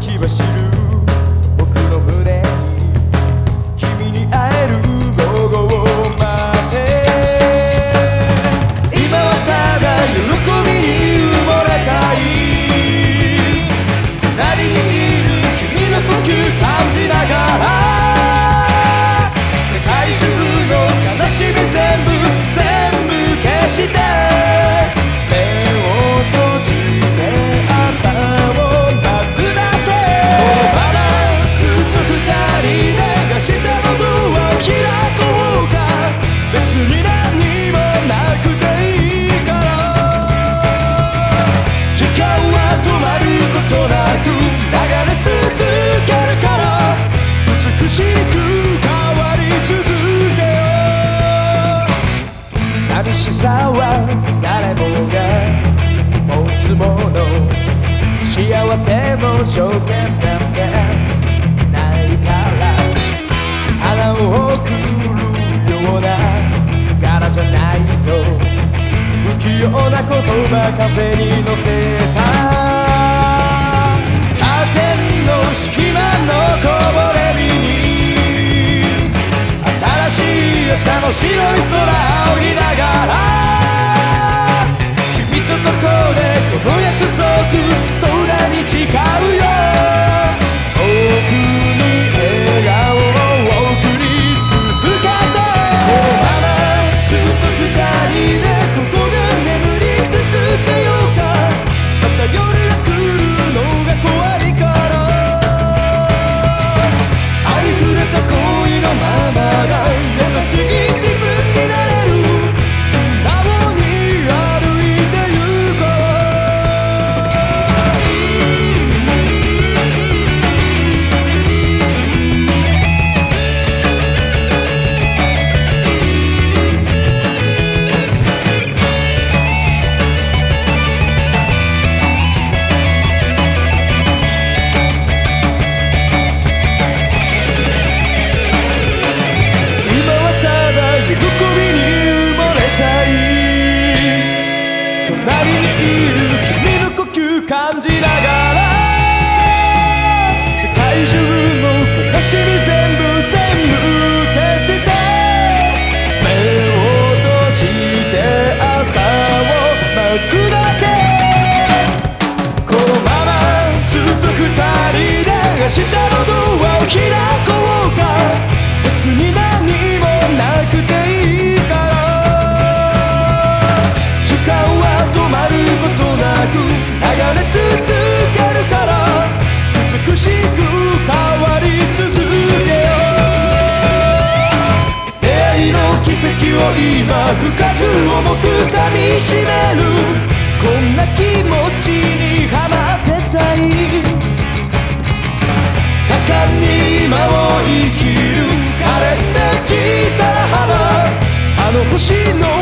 先走る僕の胸に君に会える午後を待て。今はただ喜びに埋もれたい。隣にいる君の呼吸感じながら。世界中の悲しみ全部全部消して。さは誰もが持つもの。幸せの条件なんて。ないから花を送るような柄じゃないと不器用な言葉風に乗せた。白い空を見ながら隣にいる君の呼吸感じながら世界中の悲しみ全部全部消して目を閉じて朝を待つだけこのままずっと二人で明日を今深く重く噛みしめる。こんな気持ちにはまってたい果敢に今を生きる。枯れて小さな花。あの星の